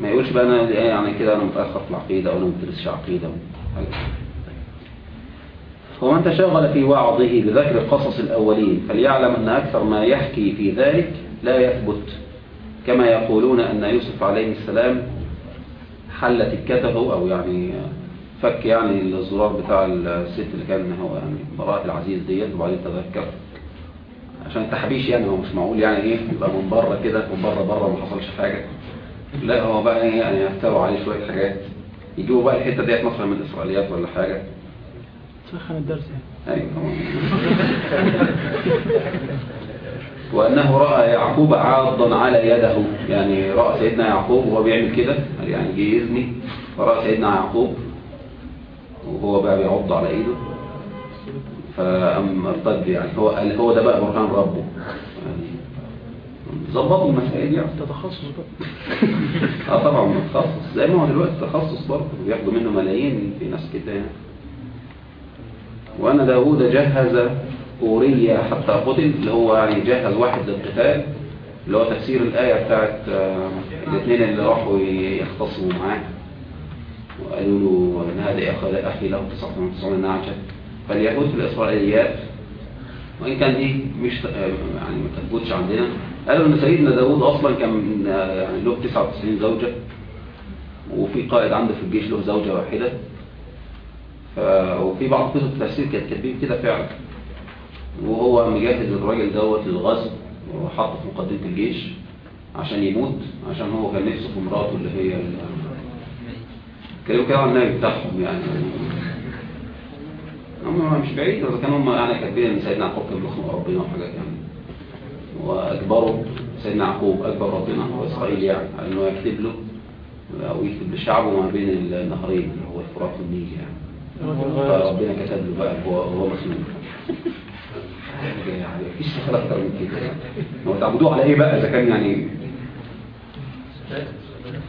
ما يقولش بقى أنا يعني كده؟ أنا متأخر في العقيدة أو أنا ما بدرسش عقيدة ومن تشغل في وعظه بذكر قصص الأولين فليعلم أن أكثر ما يحكي في ذلك لا يثبت كما يقولون أن يوسف عليه السلام حل تكته أو يعني فك يعني الزرار بتاع الست اللي كان هو يعني براءة العزيز ديت وبعدين تذكر. عشان التحبيش يعني هو مش معقول يعني إيه؟ يبقى من بره كده من بره بره ما حصلش حاجة. لا هو بقى إيه يعني يفتروا عليه شوية حاجات. يجيبوا بقى الحتة ديت مثلا من الإسرائيليات ولا حاجة. سخن الدرس يعني. أيوة. وأنه رأى يعقوب عاضا على يده. يعني رأى سيدنا يعقوب وهو بيعمل كده. يعني جه يزني. فرأى سيدنا يعقوب وهو بقى بيعض على إيده. فأم ارتد يعني. هو هو ده بقى برهان ربه. يعني ظبطوا المسائل يعني. ده تخصص بقى. آه طبعا تخصص. زي ما هو دلوقتي تخصص برضه بياخدوا منه ملايين في ناس كده يعني. وأن داود جهز أوريا حتى قتل اللي هو يعني جهز واحد للقتال اللي هو تفسير الآية بتاعت آه، الاثنين اللي راحوا يختصموا معاه. وقالوا له إن هذا أخي له 99 نعجه فاليهود في الإسرائيليات. وإن كان دي مش آه، يعني ما تثبتش عندنا. قالوا إن سيدنا داوود أصلا كان يعني له 99 زوجة وفي قائد عنده في الجيش له زوجة واحدة. ف... وفي بعض كتب التفسير كانت كاتبين كده فعلا. وهو مجهز الراجل دوت للغزو وحطه في مقدمة الجيش عشان يموت عشان هو كان نفسه في مراته اللي هي كانوا كده عن النبي بتاعهم يعني. هم مش بعيد إذا كانوا هم يعني كاتبين إن سيدنا يعقوب كان بيخلق ربنا وحاجات يعني. واجبروا سيدنا يعقوب اجبر ربنا هو إسرائيل يعني انه يكتب له أو يكتب لشعبه ما بين النهرين اللي هو الفرات والنيل يعني. فربنا كتب له بقى هو مسلم. يعني مفيش سهل أكتر من كده. يعني هو تعبدوه على إيه بقى إذا كان يعني؟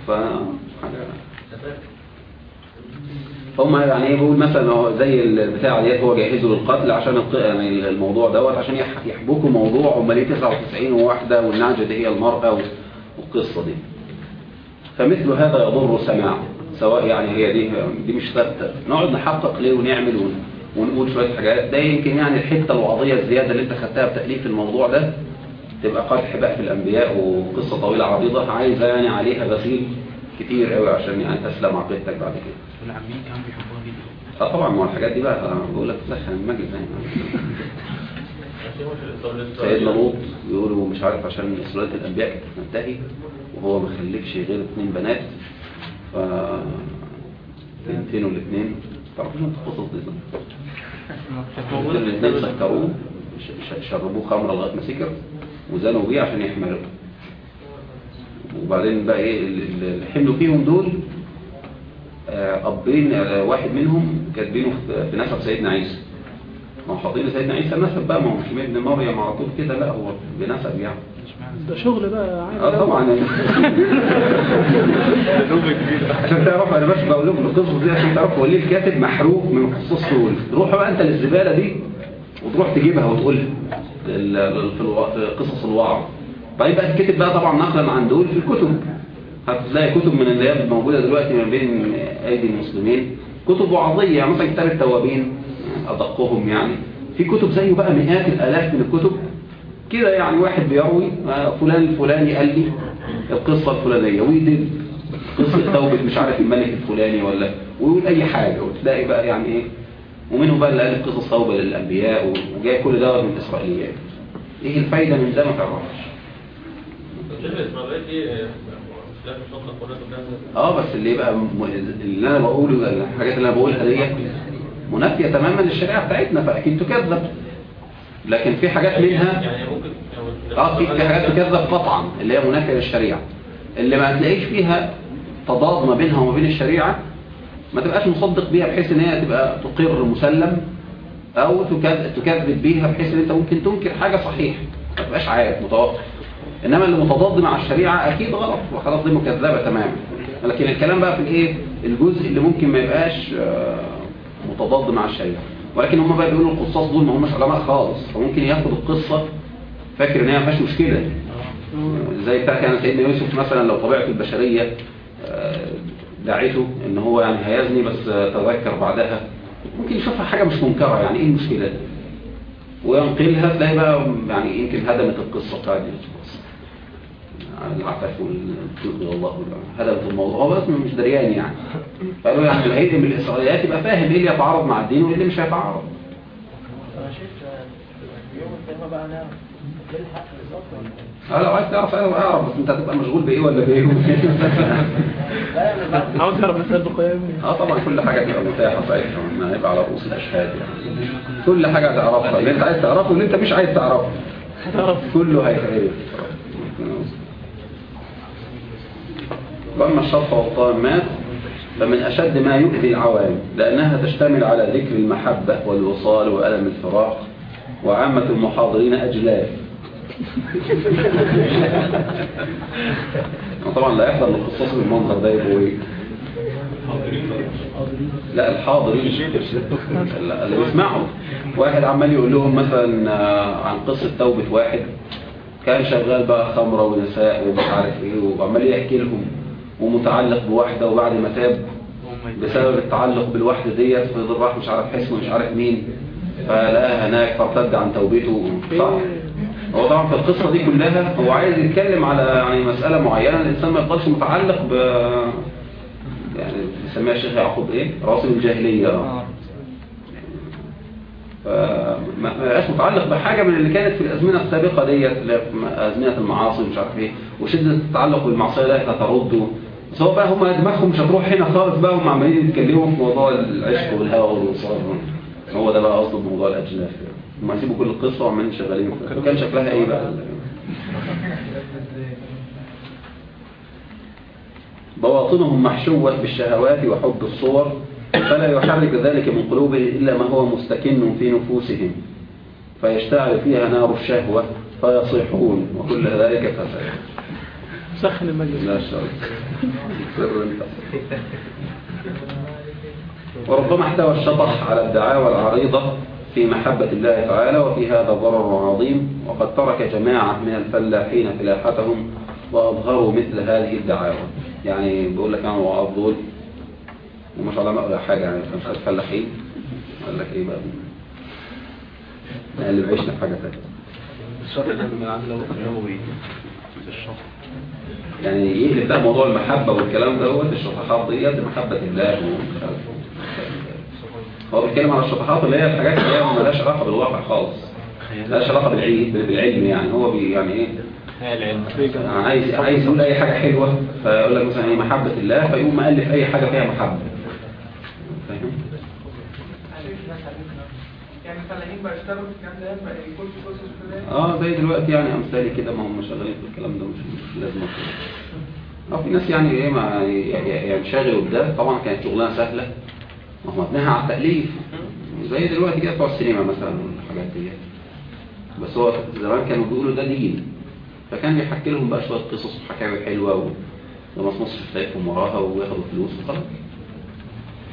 ف حاجة هم يعني إيه بيقول مثلا هو زي البتاع ديت هو جهزه للقتل عشان يعني الموضوع دوت عشان يح- يحبكوا موضوع هم ليه 99 وواحدة والنعجه دي هي المرأة والقصة دي. فمثل هذا يضر سماع سواء يعني هي دي دي مش ثابتة. نقعد نحقق ليه ونعمل ون- ونقول شوية حاجات. ده يمكن يعني الحتة الوعظية الزيادة اللي انت خدتها بتاليف الموضوع ده تبقى قدح بقى في الأنبياء وقصة طويلة عريضة عايزة يعني عليها غسيل كتير قوي عشان يعني تسلم عقيدتك بعد كده. والعاملين كانوا بيحبوها جدا. آه طبعا ما هو الحاجات دي بقى أنا بقول لك تسخن المجلس يعني سيدنا لوط بيقولوا مش عارف عشان سلالة الأنبياء كانت تنتهي وهو ما خلفش غير اثنين بنات ف بنتين والاثنين تعرفين انت القصص دي؟ الاثنين سكروه شربوه خمرة لغاية ما سكر وزنوا بيه عشان يحملوا وبعدين بقى إيه ال- ال- اللي حملوا فيهم دول آه، ابين آه، واحد منهم كاتبينه في- نسب سيدنا عيسى. ما هو حاطين لسيدنا عيسى نسب بقى ما هو مش ابن مريم على طول كده لا هو بنسب يعني. ده شغل بقى عادي. آه طبعا. عشان تعرفوا أنا بس بقول لكم القصص دي عشان تعرفوا هو ليه الكاتب محروق من القصص دول روح بقى أنت للزبالة دي وتروح تجيبها وتقولها. ال- ال- في الوا- في قصص الوعظ. بعدين بقى تكتب بقى طبعا نقلا عن دول في الكتب. هتلاقي كتب من اللي هي موجودة دلوقتي ما بين أيدي المسلمين. كتب وعظية يعني مثلا كتاب التوابين أدقهم يعني. في كتب زيه بقى مئات الآلاف من الكتب. كده يعني واحد بيروي آه، فلان الفلاني قال لي القصة الفلانية. ويدب قصة توبة مش عارف الملك الفلاني ولا ويقول أي حاجة. وتلاقي بقى يعني إيه ومنه بقى اللي قال قصص توبة للأنبياء وجاي كل ده من الإسرائيليات إيه الفايدة من ده ما تعرفش شيخ الإسماعيلية دي مش لازم تطلق ولا تنزل آه بس اللي يبقى م- اللي أنا بقوله الحاجات اللي أنا بقولها ديت منافية تماما للشريعة بتاعتنا فأكيد تكذب. لكن في حاجات منها يعني ممكن آه في حاجات تكذب. قطعا اللي هي منافية للشريعة. اللي ما هتلاقيش فيها تضاد ما بينها وما بين الشريعة ما تبقاش مصدق بيها بحيث إن هي تبقى تقر مسلم أو تكذب, تكذب بيها بحيث إن أنت ممكن تنكر حاجة صحيحة. ما تبقاش عارف متوقف إنما اللي متضاد مع الشريعة أكيد غلط وخلاص دي مكذبة تماما. لكن الكلام بقى في الإيه؟ الجزء اللي ممكن ما يبقاش آه، متضاد مع الشريعة. ولكن هم بقى بيقولوا القصاص دول ما هماش علماء خالص فممكن ياخد القصة فاكر إن هي ما فيهاش مشكلة. زي بتاع كان سيدنا يوسف مثلا لو طبيعته البشرية آه، دعيته إن هو يعني هيزني بس آه، تذكر بعدها. ممكن يشوفها حاجة مش منكرة يعني إيه المشكلة دي؟ وينقلها تلاقي بقى يعني يمكن هدمت القصة بتاعت يوسف. العفاف والتوب والله هدمت الموضوع. هو بس مش دريان يعني. قالوا يعني اللي هيدم الاسرائيليات يبقى فاهم إيه اللي يتعارض مع الدين وإيه اللي مش هيتعارض. أنا شايف يوم القيامة بقى نعرف إيه الحق بالظبط ولا آه لو عايز تعرف أنا اعرف بس أنت هتبقى مشغول بإيه ولا بإيه؟ يعني عاوز اعرف مسألة القيام آه طبعا كل حاجة تبقى متاحة ساعتها ما هيبقى على رؤوس الأشهاد يعني. كل حاجة هتعرفها. اللي أنت عايز تعرفه واللي أنت مش عايز تعرفه. كله هيتعرف. واما الشرط والطامات فمن أشد ما يؤذي العوام لأنها تشتمل على ذكر المحبة والوصال وألم الفراق وعامة المحاضرين أجلاف. طبعا لا يحضر للقصص بالمنظر ده يبقوا لا الحاضرين. اللي بيسمعوا. واحد عمال يقول لهم مثلا آه، عن قصة توبة واحد كان شغال بقى خمرة ونساء ومش عارف إيه وعمال يحكي لهم. ومتعلق بواحدة وبعد ما تاب بسبب التعلق بالواحدة ديت فضل راح مش عارف حسن مش عارف مين فلقاها هناك فارتد عن توبته صح. هو طبعا في القصة دي كلها هو عايز يتكلم على يعني مسألة معينة الإنسان ما يفضلش متعلق ب يعني بيسميها الشيخ يعقوب إيه؟ راسم الجاهلية. آه. فما ما بقاش متعلق بحاجة من اللي كانت في الأزمنة السابقة ديت أزمنة المعاصي مش عارف إيه وشدة التعلق بالمعصية ده هترده هو بقى هم دماغهم مش هتروح هنا خالص بقى هم عمالين يتكلموا في موضوع العشق والهوى والوصال هو ده بقى قصده بموضوع الأجناس هم هيسيبوا كل القصة وعمالين شغالين. كان شكلها إيه بقى؟ بواطنهم محشوة بالشهوات وحب الصور فلا يحرك ذلك من قلوبهم إلا ما هو مستكن في نفوسهم. فيشتعل فيها نار الشهوة فيصيحون وكل ذلك فساد. سخن المجلس. لا شرط وربما احتوى الشطح على الدعاوى العريضة في محبة الله تعالى وفي هذا ضرر عظيم وقد ترك جماعة من الفلاحين فلاحتهم وأظهروا مثل هذه الدعاوى. يعني بيقول لك أنا وقف دول وما شاء الله ما أقول حاجة يعني مش عارف فلاحين. قال لك إيه بقى؟ يعني اللي بعيشنا في حاجة ثانية الشرط ده من عامله نووي الشرط يعني يقلب بقى موضوع المحبة والكلام دوت الشطحات ديت محبة الله. هو بيتكلم على الشطحات اللي هي الحاجات اللي هي مالهاش علاقة بالواقع خالص. مالهاش علاقة بالعلم بالعلم يعني. هو بي يعني إيه؟ عايز عايز يقول أي حاجة حلوة فيقول لك مثلا إيه محبة الله فيقوم مؤلف أي حاجة فيها محبة فاهم يعني آه زي دلوقتي يعني أمثالي كده ما هم شغالين في الكلام ده مش لازم آه في ناس يعني إيه ما ينشغلوا بده. طبعا كانت شغلانة سهلة ما هو مبنيها على التأليف. زي دلوقتي كده بتوع السينما مثلا والحاجات دي. بس هو زمان كانوا بيقولوا ده دين. فكان بيحكي لهم بقى شوية قصص وحكاوي حلوة و- ومصمص شفايفهم وراها وياخدوا فلوس وخلاص.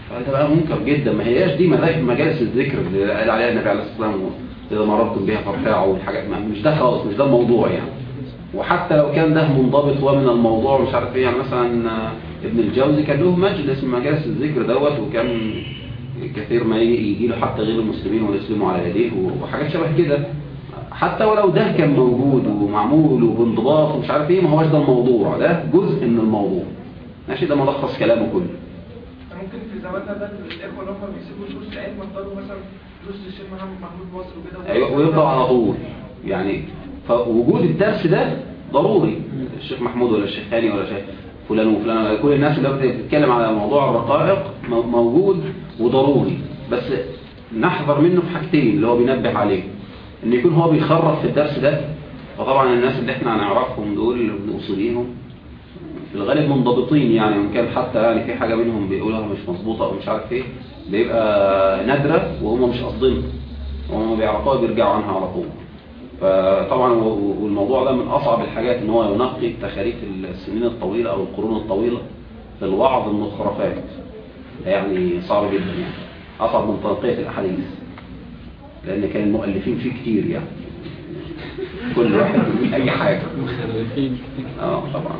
فده بقى منكر جدا. ما هياش دي مجالس الذكر اللي قال عليها النبي عليه الصلاة والسلام إذا مررتم بها فارتاعوا والحاجات مش ده خالص مش ده الموضوع يعني. وحتى لو كان ده منضبط ومن الموضوع مش عارف إيه يعني مثلا آه، ابن الجوزي كان له مجلس من مجالس الذكر دوت وكان كثير ما يجي له حتى غير المسلمين ويسلموا على يديه وحاجات شبه كده. حتى ولو ده كان موجود ومعمول وبانضباط ومش عارف إيه ما هوش ده الموضوع. ده جزء من الموضوع. ماشي؟ ده ملخص كلامه كله. الاخوه اللي هم بيسيبوا مثلا دروس الشيخ محمود مصر وكده. أيوه على طول. يعني فوجود الدرس ده ضروري. الشيخ محمود ولا الشيخ هاني ولا شيخ فلان وفلان كل الناس اللي بتتكلم على موضوع الرقائق مو- موجود وضروري. بس نحذر منه في حاجتين اللي هو بينبه عليه. إن يكون هو بيخرف في الدرس ده فطبعا الناس اللي إحنا هنعرفهم دول اللي بنوصليهم في الغالب منضبطين يعني وإن كان حتى يعني في حاجة منهم بيقولها مش مظبوطة أو مش عارف إيه بيبقى نادرة وهم مش قاصدينها وهم بيعرفوها بيرجعوا عنها على طول. فطبعا والموضوع ده من أصعب الحاجات إن هو ينقي تخاريف السنين الطويلة أو القرون الطويلة في الوعظ من الخرافات يعني صعب جدا يعني أصعب من تنقية الأحاديث. لأن كان المؤلفين فيه كتير يعني. كل واحد أي حاجة. آه طبعا.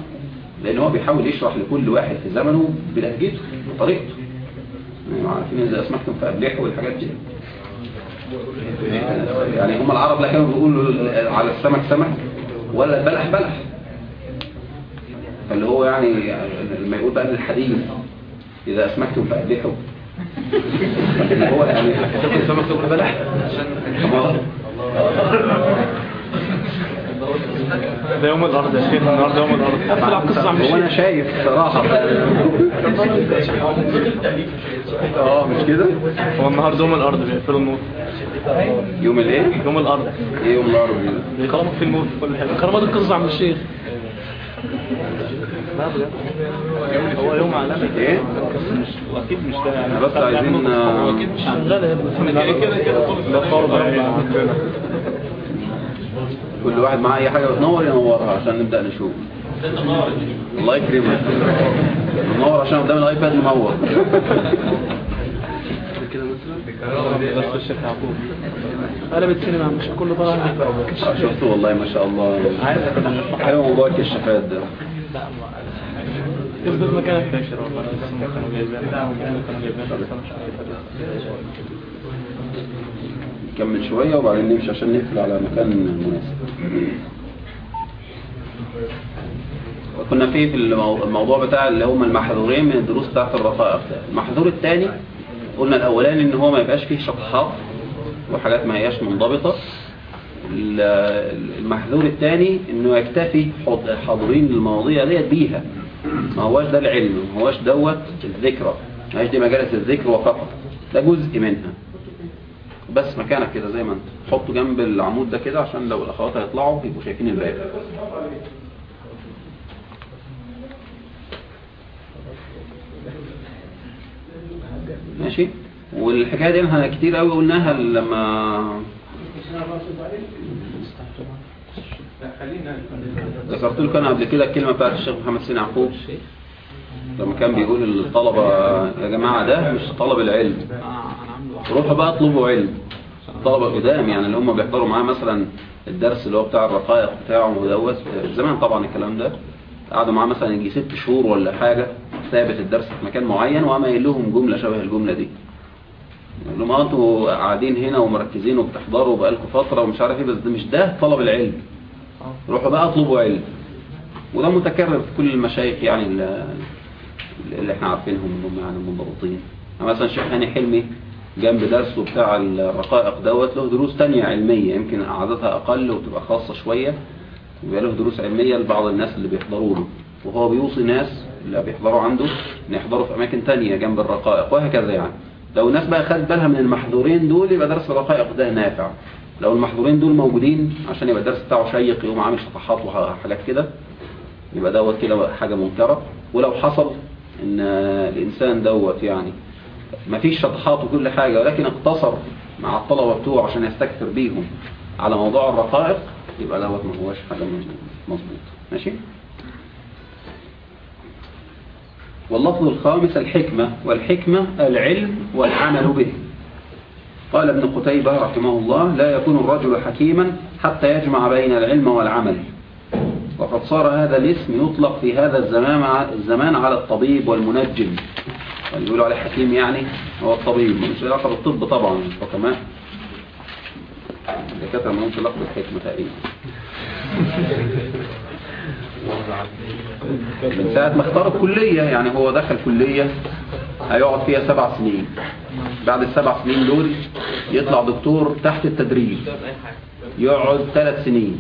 لأن هو بيحاول يشرح لكل واحد في زمنه بلهجته بطريقته يعني عارفين اذا اسمعتم في ابليح والحاجات دي. يعني هم العرب لا كانوا بيقولوا على السمك سمك ولا البلح بلح. فاللي هو يعني لما يقول بقى الحديث إذا اسمكتم فابلحوا اللي هو يعني تاكل سمك تاكل بلح؟ ده يوم الأرض يا شيخ النهارده يوم الأرض. قفل على القصة عم هو أنا شايف صراحة. آه مش كده؟ هو النهارده يوم الأرض بيقفلوا النور يوم الايه؟ يوم الأرض. إيه يوم الأرض؟ ده بيكرموا في النور في كل حاجة. كرامات القصة عم الشيخ هو يوم عالمي. إيه؟ بس مش واكيد مش ده يعني. بس عايزين هو أكيد مش شغال يا ابني. كده كده كده كل واحد معاه أي حاجة بتنور ينورها عشان نبدأ نشوف. الله يكرمك. ننور عشان قدام الآيباد منور كده مثلا بس الشيخ يعقوب قلبت سينما مش كله طالع شفته والله ما شاء الله. حلو موضوع الكشافات ده. اثبت مكانك والله بس هم كانوا جايبين كانوا جايبين بس أنا مش عارف نكمل شوية وبعدين نمشي عشان نقفل على مكان مناسب. كنا في في المو- الموضوع بتاع اللي هم المحظورين من الدروس بتاعت الرقائق ده. المحظور الثاني قلنا الأولاني إن هو ما يبقاش فيه شطحات وحاجات ما هياش منضبطة. ال- المحظور الثاني إنه يكتفي حاضرين المواضيع ديت بيها. ما هواش ده العلم ما هواش دوت الذكرى. ما هيش دي مجالس الذكر وفقط. ده جزء منها. بس مكانك كده زي ما انت. حطه جنب العمود ده كده عشان لو الأخوات هيطلعوا يبقوا شايفين الباب. ماشي؟ والحكاية دي إحنا كتير قوي قلناها لما ذكرت لكم أنا قبل كده الكلمة بتاعت الشيخ محمد سين يعقوب. لما كان بيقول للطلبه يا جماعة ده مش طلب العلم. روحوا بقى اطلبوا علم. الطلبه القدام يعني اللي هم بيحضروا معاه مثلا الدرس اللي هو بتاع الرقائق بتاعه دوت. زمان طبعا الكلام ده. قعدوا معاه مثلا يجي ست شهور ولا حاجة ثابت الدرس في مكان معين وقام قايل لهم جملة شبه الجملة دي. يقول لهم آه أنتوا قاعدين هنا ومركزين وبتحضروا بقالكم فترة ومش عارف إيه بس ده مش ده طلب العلم. روحوا بقى اطلبوا علم. وده متكرر في كل المشايخ يعني اللي, إحنا عارفينهم انهم يعني منضبطين. يعني مثلا الشيخ هاني حلمي جنب درسه بتاع الرقائق دوت له دروس تانية علمية يمكن عددها أقل وتبقى خاصة شوية ويبقى له دروس علمية لبعض الناس اللي بيحضروا له. وهو بيوصي ناس اللي بيحضروا عنده ان يحضروا في أماكن تانية جنب الرقائق وهكذا يعني. لو الناس بقى خدت بالها من المحظورين دول يبقى درس الرقائق ده نافع. لو المحظورين دول موجودين عشان يبقى الدرس بتاعه شيق يقوم عامل شطحات وحاجات كده يبقى دوت كده حاجة منكرة ولو حصل إن الإنسان دوت يعني مفيش شطحات وكل حاجة ولكن اقتصر مع الطلبة بتوعه عشان يستكثر بيهم على موضوع الرقائق يبقى دوت ما هوش حاجة مظبوط ماشي؟ واللفظ الخامس الحكمة والحكمة العلم والعمل به. قال ابن قتيبة رحمه الله لا يكون الرجل حكيما حتى يجمع بين العلم والعمل. وقد صار هذا الاسم يطلق في هذا الزمان على الطبيب والمنجم. اللي بيقولوا عليه حكيم يعني هو الطبيب. مش علاقة بالطب طبعا الحكماء الدكاترة ما لهمش علاقة بالحكمة تقريبا. من ساعة ما اختار الكلية يعني هو دخل كلية هيقعد فيها سبع سنين. بعد السبع سنين دول يطلع دكتور تحت التدريب. يقعد ثلاث سنين.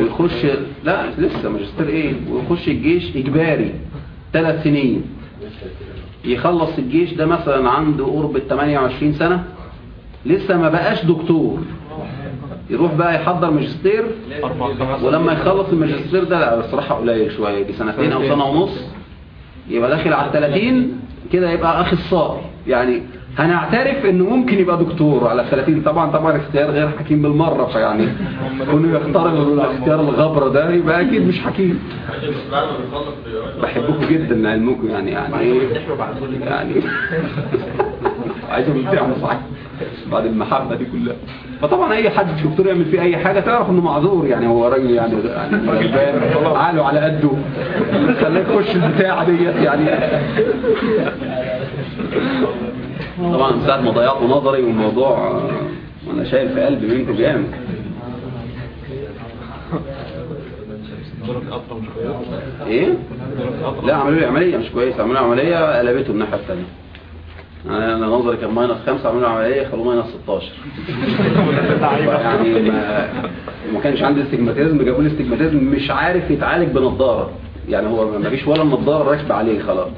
ويخش لا لسه ماجستير إيه؟ ويخش الجيش إجباري ثلاث سنين. يخلص الجيش ده مثلا عنده قرب ال 28 سنة لسه ما بقاش دكتور. يروح بقى يحضر ماجستير ولما يخلص الماجستير ده لا بصراحة قليل شوية يجي سنتين أو سنة ونص يبقى داخل على 30 كده يبقى اخصائي يعني هنعترف إنه ممكن يبقى دكتور على 30 طبعا طبعا اختيار غير حكيم بالمرة فيعني كونه يختار الاختيار الغبرة ده يبقى أكيد مش حكيم. بحبكم جدا لعلمكم يعني يعني إيه؟ يعني عايز امتعنا صحيح بعد المحبة دي كلها. فطبعا أي حد دكتور يعمل فيه أي حاجة تعرف إنه معذور يعني هو راجل يعني يعني عقله على قده. خليه يخش البتاعة ديت يعني. طبعا من ساعة ما ضيعت نظري والموضوع وأنا شايل في قلبي منكم جامد. إيه؟ لا عملوا لي عملية مش كويسة. عملوا لي عملية قلبته الناحية الثانية يعني أنا نظري كان minus 5 عملوا لي عملية خلوه minus 16 يعني ما ما كانش عندي استجماتيزم جابوا لي استجماتيزم مش عارف يتعالج بنضاره يعني هو ما فيش ولا نضاره راكبة عليه خلاص.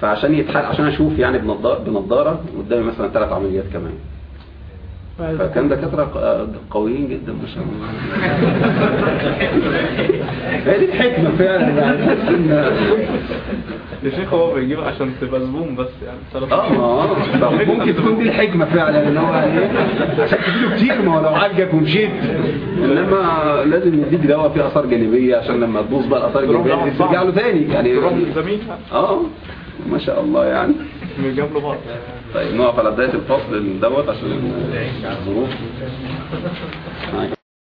فعشان يتحل عشان أشوف يعني بنضاره بنضارة قدامي مثلا ثلاث عمليات كمان. فكان دكاترة ق- قويين جدا ما شاء الله. هي دي الحكمة فعلا يعني. يا شيخ هو بيجيب عشان تبقى زبون بس يعني. آه آه ممكن تكون دي الحكمة فعلا إن هو إيه عشان تديله كتير ما هو لو عالجك ومشيت. إنما لازم يديك دواء فيه آثار جانبية عشان لما تبوظ بقى الاثار الجانبية ترجع له تاني يعني تروح للزميل. آه. ما شاء الله يعني. بيجاب له بعض طيب نقف على بداية الفصل دوت عشان الظروف.